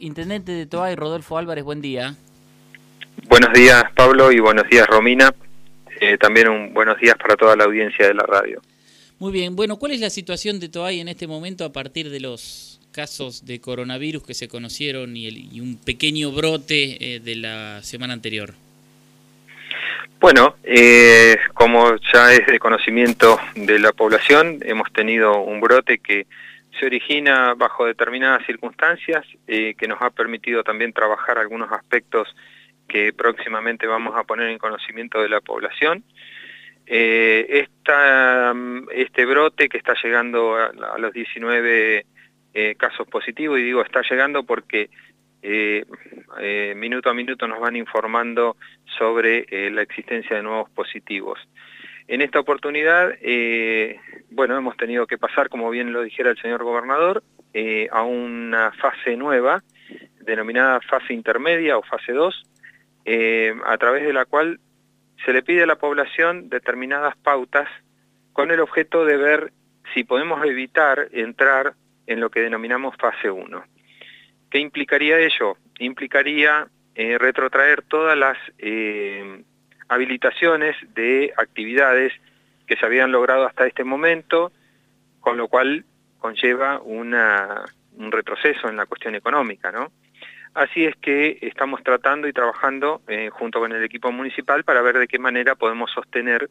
Intendente de Toay, Rodolfo Álvarez, buen día. Buenos días, Pablo, y buenos días, Romina. Eh, también un buenos días para toda la audiencia de la radio. Muy bien, bueno, ¿cuál es la situación de Toay en este momento a partir de los casos de coronavirus que se conocieron y, un pequeño brote eh, de la semana anterior? Bueno, eh, como ya es de conocimiento de la población, hemos tenido un brote que se origina bajo determinadas circunstancias eh, que nos ha permitido también trabajar algunos aspectos que próximamente vamos a poner en conocimiento de la población. Eh, este brote que está llegando a, los 19 eh, casos positivos, y digo está llegando porque minuto a minuto nos van informando sobre la existencia de nuevos positivos. En esta oportunidad, eh, bueno, hemos tenido que pasar, como bien lo dijera el señor gobernador, eh, a una fase nueva, denominada fase intermedia o fase 2, eh, a través de la cual se le pide a la población determinadas pautas con el objeto de ver si podemos evitar entrar en lo que denominamos fase 1. ¿Qué implicaría ello? Implicaría retrotraer todas las habilitaciones de actividades que se habían logrado hasta este momento, con lo cual conlleva un retroceso en la cuestión económica, ¿no? Así es que estamos tratando y trabajando eh, junto con el equipo municipal para ver de qué manera podemos sostener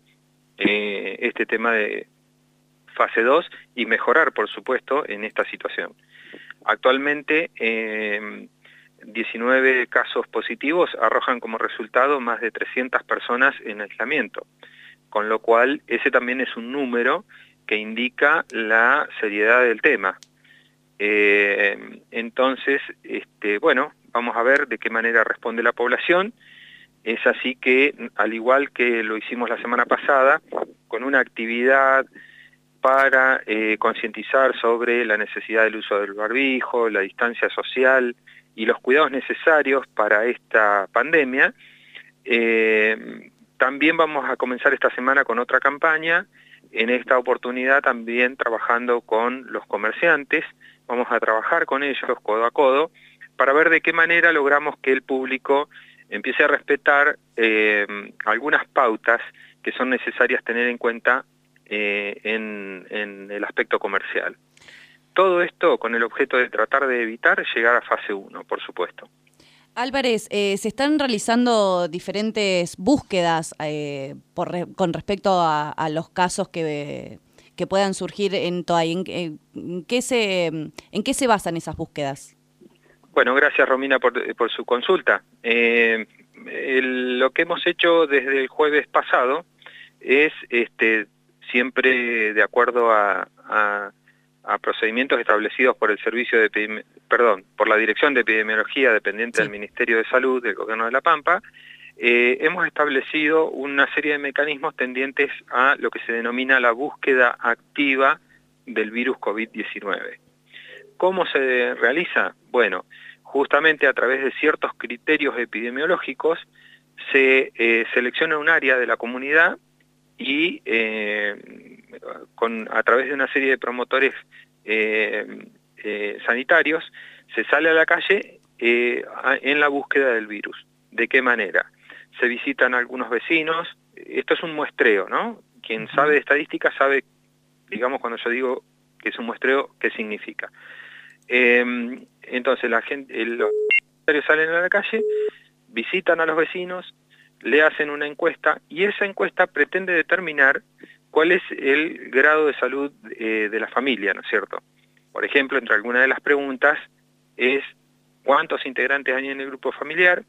eh, este tema de fase 2 y mejorar, por supuesto, en esta situación. Actualmente, eh, 19 casos positivos arrojan como resultado más de 300 personas en aislamiento, con lo cual ese también es un número que indica la seriedad del tema. Eh, entonces, este, bueno, vamos a ver de qué manera responde la población. Es así que, al igual que lo hicimos la semana pasada, con una actividad para eh, concientizar sobre la necesidad del uso del barbijo, la distancia social, y los cuidados necesarios para esta pandemia. Eh, también vamos a comenzar esta semana con otra campaña, en esta oportunidad también trabajando con los comerciantes, vamos a trabajar con ellos codo a codo, para ver de qué manera logramos que el público empiece a respetar eh, algunas pautas que son necesarias tener en cuenta eh, en el aspecto comercial. Todo esto con el objeto de tratar de evitar llegar a fase 1, por supuesto. Álvarez, eh, se están realizando diferentes búsquedas eh, con respecto a, los casos que, que, puedan surgir en Toay. ¿En, qué se, ¿En qué se basan esas búsquedas? Bueno, gracias Romina por, su consulta. Eh, lo que hemos hecho desde el jueves pasado es este, siempre de acuerdo a a procedimientos establecidos por el servicio de perdón, por la Dirección de Epidemiología dependiente del Ministerio de Salud del Gobierno de La Pampa, eh, hemos establecido una serie de mecanismos tendientes a lo que se denomina la búsqueda activa del virus COVID-19. ¿Cómo se realiza? Bueno, justamente a través de ciertos criterios epidemiológicos se eh, selecciona un área de la comunidad y eh, con, a través de una serie de promotores eh, eh, sanitarios, se sale a la calle eh, en la búsqueda del virus. ¿De qué manera? Se visitan algunos vecinos, esto es un muestreo, ¿no? Quien sabe de estadística sabe, digamos, cuando yo digo que es un muestreo, ¿qué significa? Em, entonces la gente, los salen a la calle, visitan a los vecinos, le hacen una encuesta y esa encuesta pretende determinar cuál es el grado de salud eh, de la familia, ¿no es cierto? Por ejemplo, entre algunas de las preguntas es cuántos integrantes hay en el grupo familiar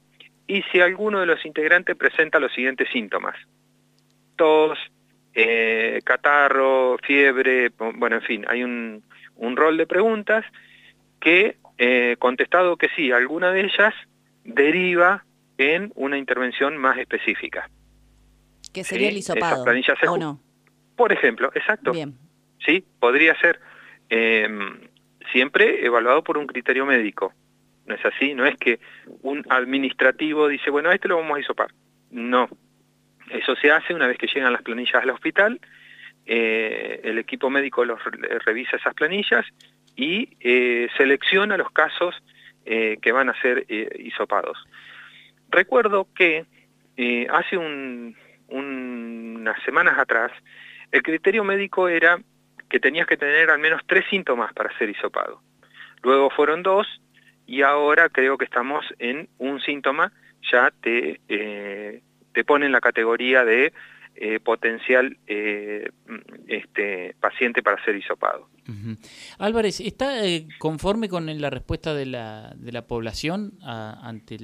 y si alguno de los integrantes presenta los siguientes síntomas. Tos, eh, catarro, fiebre, bueno, en fin, hay un, rol de preguntas que, eh, contestado que sí, alguna de ellas deriva en una intervención más específica. ¿Qué sería el hisopado, ¿o no? Por ejemplo, exacto. Bien. Sí, podría ser. Em, siempre evaluado por un criterio médico. No es así, no es que un administrativo dice, bueno, este lo vamos a hisopar. No. Eso se hace una vez que llegan las planillas al hospital, eh, el equipo médico los revisa esas planillas y eh, selecciona los casos que van a ser hisopados. Recuerdo que hace unas semanas atrás, el criterio médico era que tenías que tener al menos tres síntomas para ser hisopado. Luego fueron dos y ahora creo que estamos en un síntoma, ya te, eh, te pone en la categoría de eh, potencial eh, este, paciente para ser hisopado. Álvarez, ¿está conforme con la respuesta de la, de la población ante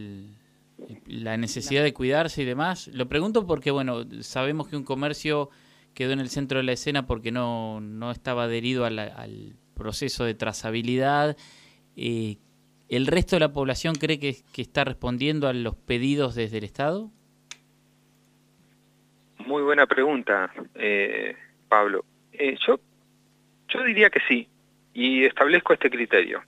la necesidad de cuidarse y demás? Lo pregunto porque, bueno, sabemos que un comercio quedó en el centro de la escena porque no, no estaba adherido al proceso de trazabilidad. Eh, ¿El resto de la población cree que, está respondiendo a los pedidos desde el Estado? Muy buena pregunta, eh, Pablo. Eh, yo, yo diría que sí, y establezco este criterio.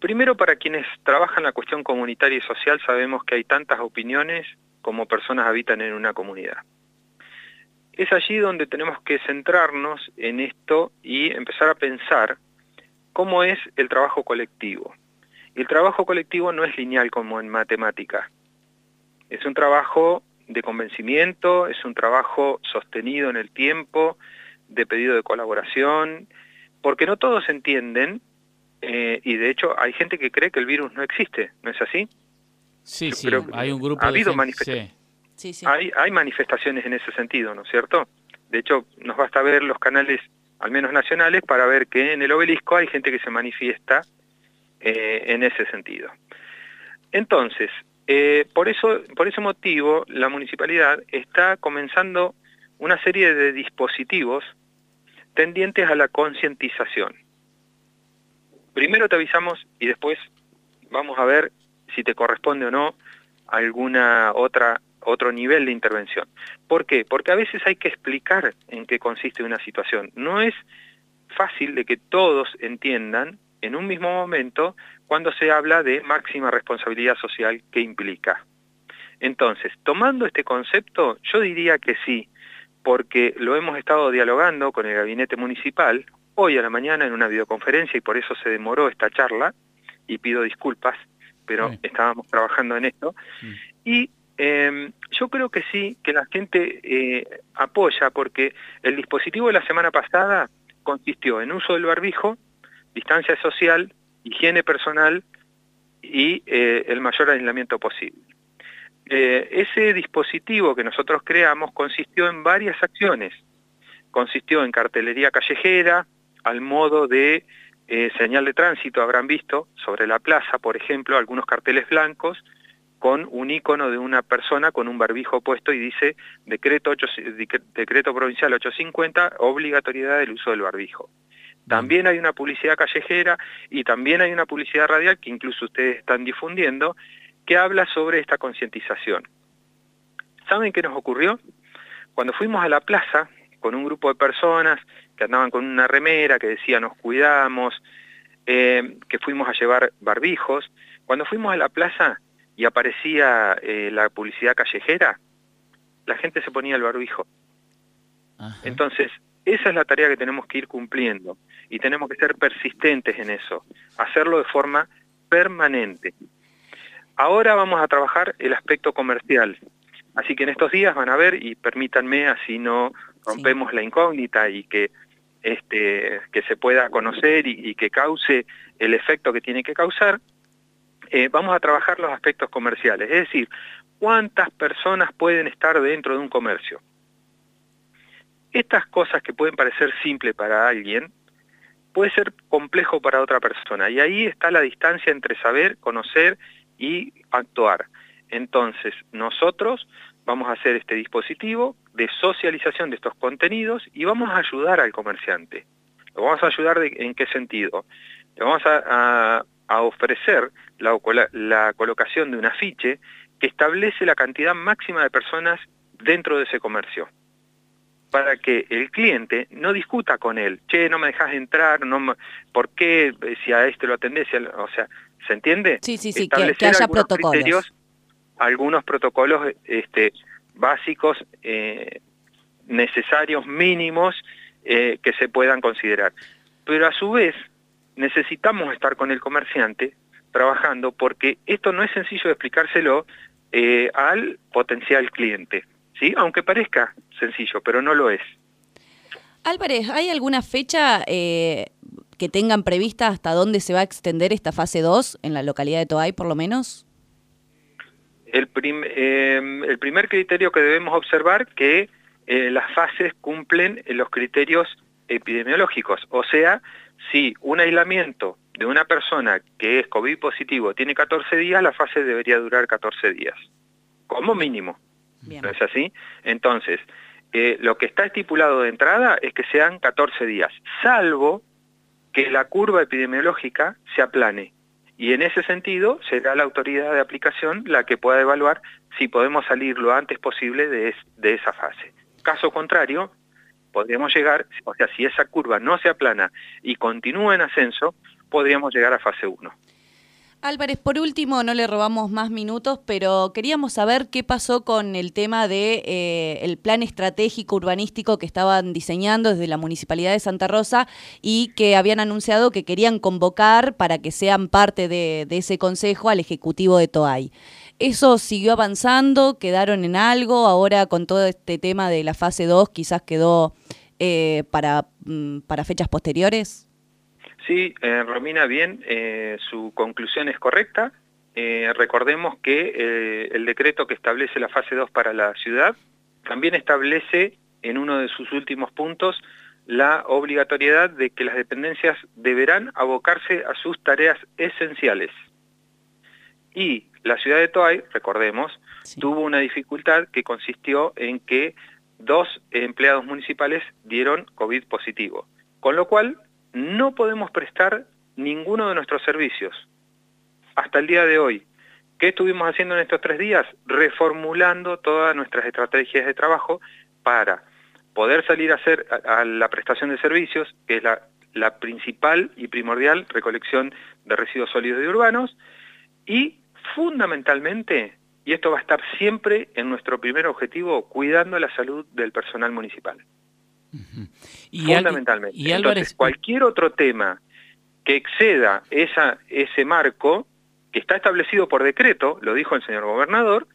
Primero, para quienes trabajan la cuestión comunitaria y social, sabemos que hay tantas opiniones como personas habitan en una comunidad es allí donde tenemos que centrarnos en esto y empezar a pensar cómo es el trabajo colectivo. Y el trabajo colectivo no es lineal como en matemática. Es un trabajo de convencimiento, es un trabajo sostenido en el tiempo, de pedido de colaboración, porque no todos entienden, eh, y de hecho hay gente que cree que el virus no existe, ¿no es así? Sí, sí, hay un grupo ha habido manifestaciones. Hay, hay manifestaciones en ese sentido, ¿no es cierto? De hecho, nos basta ver los canales, al menos nacionales, para ver que en el obelisco hay gente que se manifiesta eh, en ese sentido. Entonces, eh, por, eso, por ese motivo, la municipalidad está comenzando una serie de dispositivos tendientes a la concientización. Primero te avisamos y después vamos a ver si te corresponde o no alguna otra otro nivel de intervención. ¿Por qué? Porque a veces hay que explicar en qué consiste una situación. No es fácil de que todos entiendan en un mismo momento cuando se habla de máxima responsabilidad social que implica. Entonces, tomando este concepto, yo diría que sí, porque lo hemos estado dialogando con el gabinete municipal hoy a la mañana en una videoconferencia y por eso se demoró esta charla y pido disculpas, pero estábamos trabajando en esto. Y eh, yo creo que sí, que la gente eh, apoya, porque el dispositivo de la semana pasada consistió en uso del barbijo, distancia social, higiene personal y eh, el mayor aislamiento posible. Eh, ese dispositivo que nosotros creamos consistió en varias acciones. Consistió en cartelería callejera, al modo de señal de tránsito, habrán visto, sobre la plaza, por ejemplo, algunos carteles blancos, con un icono de una persona con un barbijo puesto y dice decreto, decreto provincial 850, obligatoriedad del uso del barbijo. También hay una publicidad callejera y también hay una publicidad radial que incluso ustedes están difundiendo que habla sobre esta concientización. ¿Saben qué nos ocurrió? Cuando fuimos a la plaza con un grupo de personas que andaban con una remera que decía nos cuidamos, eh, que fuimos a llevar barbijos, cuando fuimos a la plaza y aparecía eh, la publicidad callejera, la gente se ponía el barbijo. Entonces, esa es la tarea que tenemos que ir cumpliendo y tenemos que ser persistentes en eso, hacerlo de forma permanente. Ahora vamos a trabajar el aspecto comercial, así que en estos días van a ver, y permítanme, así no rompemos la incógnita y que, este, que se pueda conocer y que cause el efecto que tiene que causar, eh, vamos a trabajar los aspectos comerciales, es decir, cuántas personas pueden estar dentro de un comercio. Estas cosas que pueden parecer simples para alguien, puede ser complejo para otra persona, y ahí está la distancia entre saber, conocer y actuar. Entonces, nosotros vamos a hacer este dispositivo de socialización de estos contenidos y vamos a ayudar al comerciante. ¿Lo vamos a ayudar en qué sentido? Le vamos a, a ofrecer la, la, colocación de un afiche que establece la cantidad máxima de personas dentro de ese comercio para que el cliente no discuta con él, che, no me dejas entrar, no ¿por qué si a este lo atendés? o sea, ¿se entiende? Sí, sí, sí, que, haya protocolos. algunos protocolos este, básicos, eh, necesarios, mínimos, eh, que se puedan considerar. Pero a su vez, necesitamos estar con el comerciante trabajando porque esto no es sencillo de explicárselo eh, al potencial cliente, ¿sí? aunque parezca sencillo, pero no lo es. Álvarez, ¿hay alguna fecha eh, que tengan prevista hasta dónde se va a extender esta fase 2 en la localidad de Toay, por lo menos? El, em, el primer criterio que debemos observar que eh, las fases cumplen los criterios epidemiológicos, o sea, si un aislamiento de una persona que es COVID positivo tiene 14 días, la fase debería durar 14 días, como mínimo. ¿No es así? Entonces, eh, lo que está estipulado de entrada es que sean 14 días, salvo que la curva epidemiológica se aplane. Y en ese sentido será la autoridad de aplicación la que pueda evaluar si podemos salir lo antes posible de, de esa fase. Caso contrario, podríamos llegar, o sea, si esa curva no se aplana y continúa en ascenso, podríamos llegar a fase 1. Álvarez, por último, no le robamos más minutos, pero queríamos saber qué pasó con el tema de eh, el plan estratégico urbanístico que estaban diseñando desde la Municipalidad de Santa Rosa y que habían anunciado que querían convocar para que sean parte de, ese consejo al Ejecutivo de Toay. ¿Eso siguió avanzando? ¿Quedaron en algo? Ahora con todo este tema de la fase 2 quizás quedó eh, para, mm, para fechas posteriores? Sí, eh, Romina, bien, eh, su conclusión es correcta. Recordemos que el decreto que establece la fase 2 para la ciudad también establece en uno de sus últimos puntos la obligatoriedad de que las dependencias deberán abocarse a sus tareas esenciales. Y la ciudad de Toay, recordemos, tuvo una dificultad que consistió en que dos empleados municipales dieron COVID positivo, con lo cual no podemos prestar ninguno de nuestros servicios hasta el día de hoy. ¿Qué estuvimos haciendo en estos tres días? Reformulando todas nuestras estrategias de trabajo para poder salir a hacer a, la prestación de servicios, que es la, la principal y primordial recolección de residuos sólidos y urbanos, y fundamentalmente, y esto va a estar siempre en nuestro primer objetivo, cuidando la salud del personal municipal y fundamentalmente. Y Entonces, cualquier otro tema que exceda esa, ese marco, que está establecido por decreto, lo dijo el señor gobernador,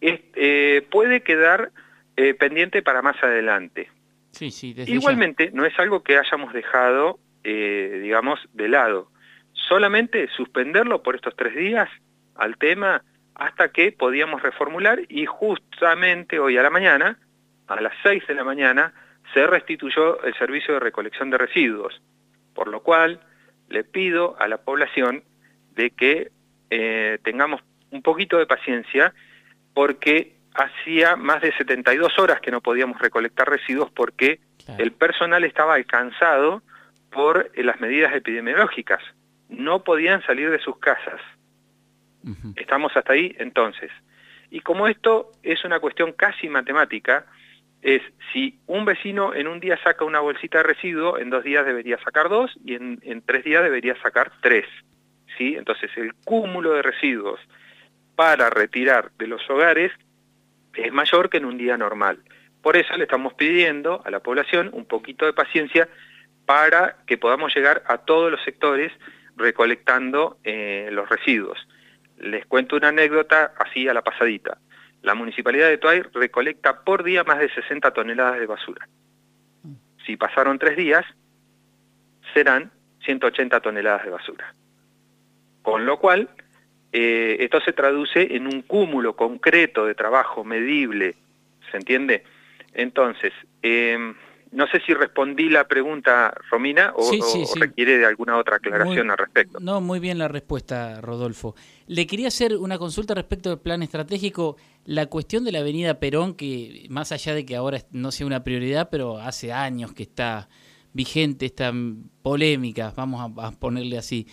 eh, puede quedar eh, pendiente para más adelante. Sí, sí, Igualmente, no es algo que hayamos dejado, eh, digamos, de lado. Solamente suspenderlo por estos tres días al tema hasta que podíamos reformular y justamente hoy a la mañana, a las seis de la mañana, se restituyó el servicio de recolección de residuos, por lo cual le pido a la población de que eh, tengamos un poquito de paciencia porque hacía más de 72 horas que no podíamos recolectar residuos porque el personal estaba alcanzado por eh, las medidas epidemiológicas. No podían salir de sus casas. Estamos hasta ahí entonces. Y como esto es una cuestión casi matemática, es si un vecino en un día saca una bolsita de residuo, en dos días debería sacar dos y en, tres días debería sacar tres. ¿sí? Entonces el cúmulo de residuos para retirar de los hogares es mayor que en un día normal. Por eso le estamos pidiendo a la población un poquito de paciencia para que podamos llegar a todos los sectores recolectando eh, los residuos. Les cuento una anécdota así a la pasadita la Municipalidad de Toay recolecta por día más de 60 toneladas de basura. Si pasaron tres días, serán 180 toneladas de basura. Con lo cual, eh, esto se traduce en un cúmulo concreto de trabajo medible, ¿se entiende? Entonces, eh, no sé si respondí la pregunta, Romina, o, requiere de alguna otra aclaración al respecto. No, muy bien la respuesta, Rodolfo. Le quería hacer una consulta respecto del plan estratégico. La cuestión de la avenida Perón, que más allá de que ahora no sea una prioridad, pero hace años que está vigente esta polémica, vamos a, ponerle así.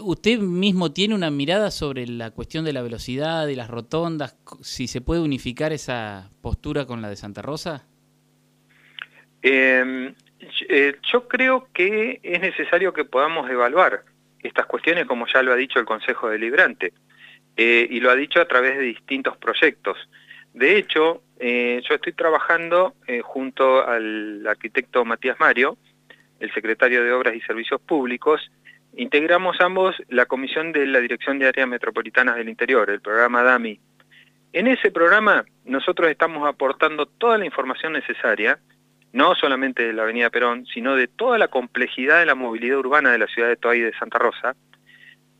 ¿Usted mismo tiene una mirada sobre la cuestión de la velocidad y las rotondas? Si se puede unificar esa postura con la de Santa Rosa? Em, eh, yo creo que es necesario que podamos evaluar estas cuestiones, como ya lo ha dicho el Consejo Deliberante, eh, y lo ha dicho a través de distintos proyectos. De hecho, eh, yo estoy trabajando junto al arquitecto Matías Mario, el secretario de Obras y Servicios Públicos, integramos ambos la comisión de la Dirección de Áreas Metropolitanas del Interior, el programa DAMI. En ese programa nosotros estamos aportando toda la información necesaria, no solamente de la Avenida Perón, sino de toda la complejidad de la movilidad urbana de la ciudad de Toay y de Santa Rosa,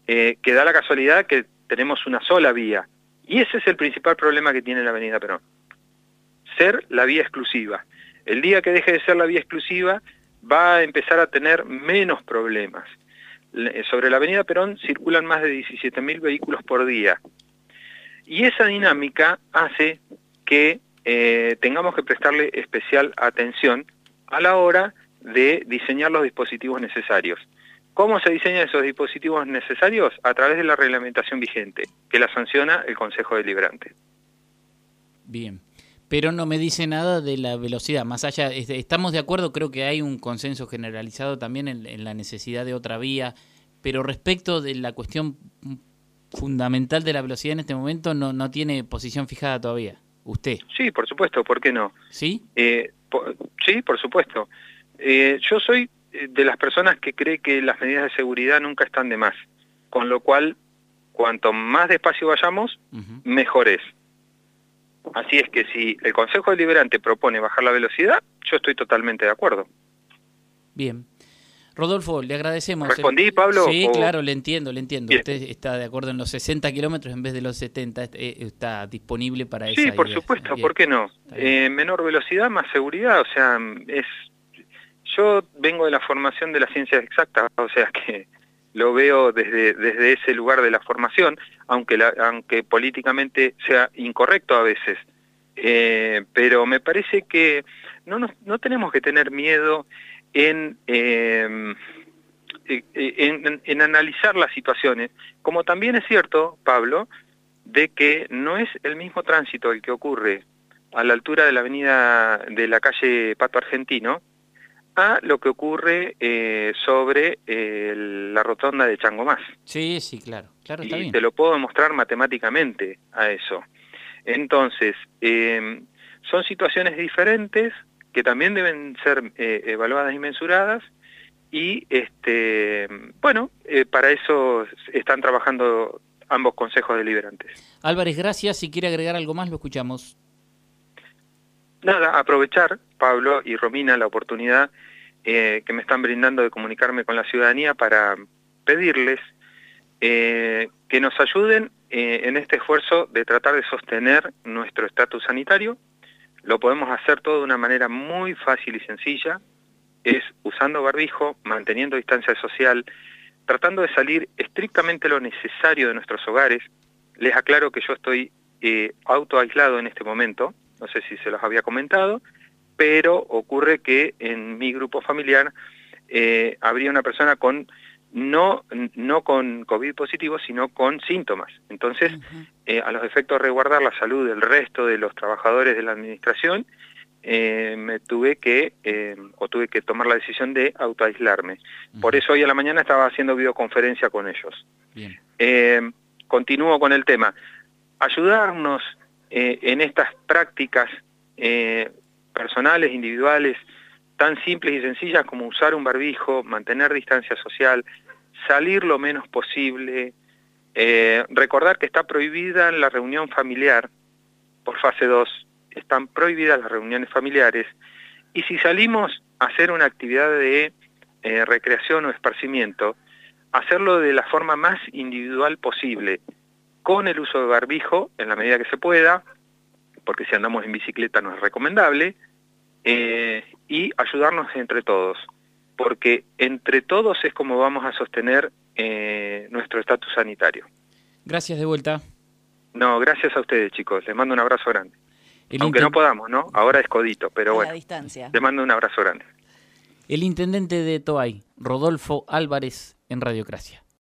eh, que da la casualidad que tenemos una sola vía. Y ese es el principal problema que tiene la Avenida Perón. Ser la vía exclusiva. El día que deje de ser la vía exclusiva, va a empezar a tener menos problemas. Sobre la avenida Perón circulan más de 17.000 vehículos por día. Y esa dinámica hace que eh, tengamos que prestarle especial atención a la hora de diseñar los dispositivos necesarios. ¿Cómo se diseñan esos dispositivos necesarios? A través de la reglamentación vigente, que la sanciona el Consejo Deliberante. Bien pero no me dice nada de la velocidad. Más allá, estamos de acuerdo, creo que hay un consenso generalizado también en, la necesidad de otra vía, pero respecto de la cuestión fundamental de la velocidad en este momento, no, no tiene posición fijada todavía. ¿Usted? Sí, por supuesto, ¿por qué no? ¿Sí? Eh, sí, por supuesto. Eh, yo soy eh, de las personas que cree que las medidas de seguridad nunca están de más, con lo cual, cuanto más despacio vayamos, mejor es. Así es que si el Consejo Deliberante propone bajar la velocidad, yo estoy totalmente de acuerdo. Bien. Rodolfo, le agradecemos. ¿Respondí, Pablo? Sí, claro, le entiendo, le entiendo. Usted está de acuerdo en los 60 kilómetros en vez de los 70, eh, está disponible para eso. Sí, por supuesto, ¿por qué no? Eh, menor velocidad, más seguridad, o sea, es... Yo vengo de la formación de las ciencias exactas, o sea que lo veo desde, desde ese lugar de la formación, aunque, aunque políticamente sea incorrecto a veces. Eh, pero me parece que no, no tenemos que tener miedo en, eh, en, en, analizar las situaciones, como también es cierto, Pablo, de que no es el mismo tránsito el que ocurre a la altura de la avenida de la calle Pato Argentino, a lo que ocurre eh, sobre eh, la rotonda de Changomás. Sí, sí, claro, claro y te lo puedo demostrar matemáticamente a eso. Entonces, em, son situaciones diferentes que también deben ser eh, evaluadas y mensuradas y, este, bueno, para eso están trabajando ambos consejos deliberantes. Álvarez, gracias. Si quiere agregar algo más, lo escuchamos. Nada, aprovechar, Pablo y Romina, la oportunidad eh, que me están brindando de comunicarme con la ciudadanía para pedirles eh, que nos ayuden eh, en este esfuerzo de tratar de sostener nuestro estatus sanitario. Lo podemos hacer todo de una manera muy fácil y sencilla, es usando barbijo, manteniendo distancia social, tratando de salir estrictamente lo necesario de nuestros hogares. Les aclaro que yo estoy autoaislado en este momento, no sé si se los había comentado, pero ocurre que en mi grupo familiar eh, habría una persona con no, no con COVID positivo, sino con síntomas. Entonces, eh, a los efectos de resguardar la salud del resto de los trabajadores de la administración, eh, me tuve que, o tuve que tomar la decisión de autoaislarme. Por eso hoy a la mañana estaba haciendo videoconferencia con ellos. continúo con el tema. Ayudarnos en estas prácticas personales, individuales, tan simples y sencillas como usar un barbijo, mantener distancia social, salir lo menos posible, eh, recordar que está prohibida la reunión familiar por fase 2, están prohibidas las reuniones familiares, y si salimos a hacer una actividad de eh, recreación o esparcimiento, hacerlo de la forma más individual posible, con el uso de barbijo en la medida que se pueda, porque si andamos en bicicleta no es recomendable, eh, y ayudarnos entre todos, porque entre todos es como vamos a sostener eh, nuestro estatus sanitario. Gracias de vuelta. No, gracias a ustedes chicos, les mando un abrazo grande. Aunque no podamos, ¿no? Ahora es codito, pero bueno. distancia. Les mando un abrazo grande. El intendente de Toay, Rodolfo Álvarez, en Radiocracia.